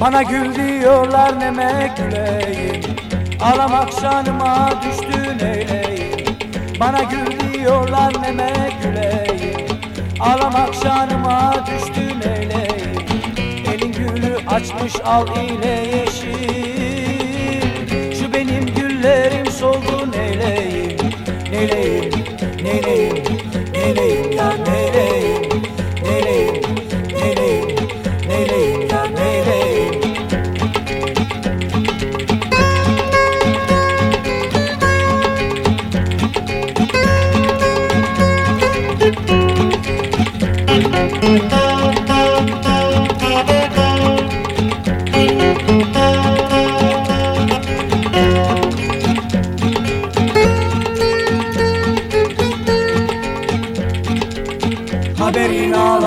Bana gül diyorlar neme güleyim. Ağlamak şanıma düştü neyleyim Bana gül diyorlar neme güleyim. Ağlamak şanıma düştü neyleyim Elin gülü açmış al ile yeşil. Şu benim güllerim soldu neyleyim Neyleyim, neyleyim, neyleyim ya neyleyim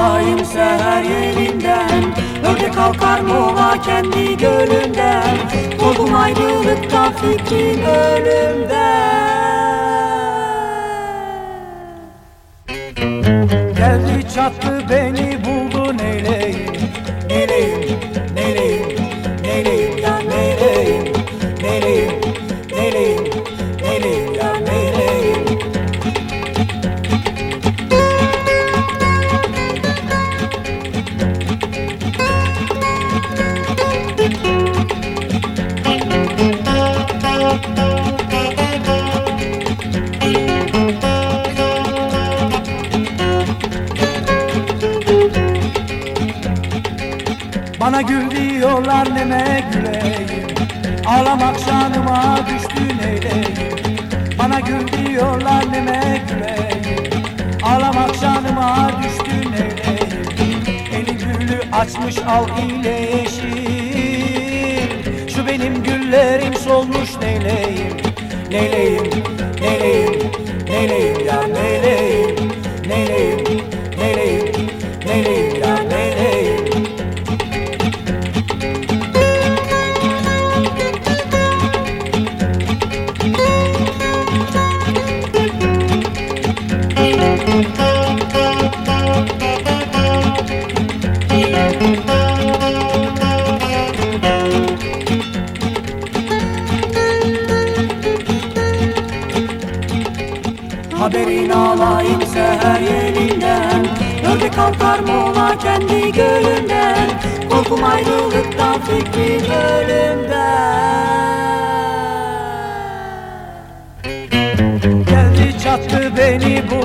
Alayım seher yerinden. Ördek kalkar mola kendi gölünden. Korkum ayrılıktan fikrim ölümden. Geldi çattı beni gül diyorlar neme güleyim. Ağlamak şanıma düştü neyleyim Bana gül diyorlar neme güleyim. Ağlamak şanıma düştü neyleyim Eli gülü açmış al ile yeşil Şu benim güllerim solmuş neyleyim? Neyleyim, neyleyim, neyleyim ya Haberin alayım seher yerinden. Ördek kalkar mola kendi gölünden. Korkum ayrılıktan fikrim ölümden Geldi çattı beni buldu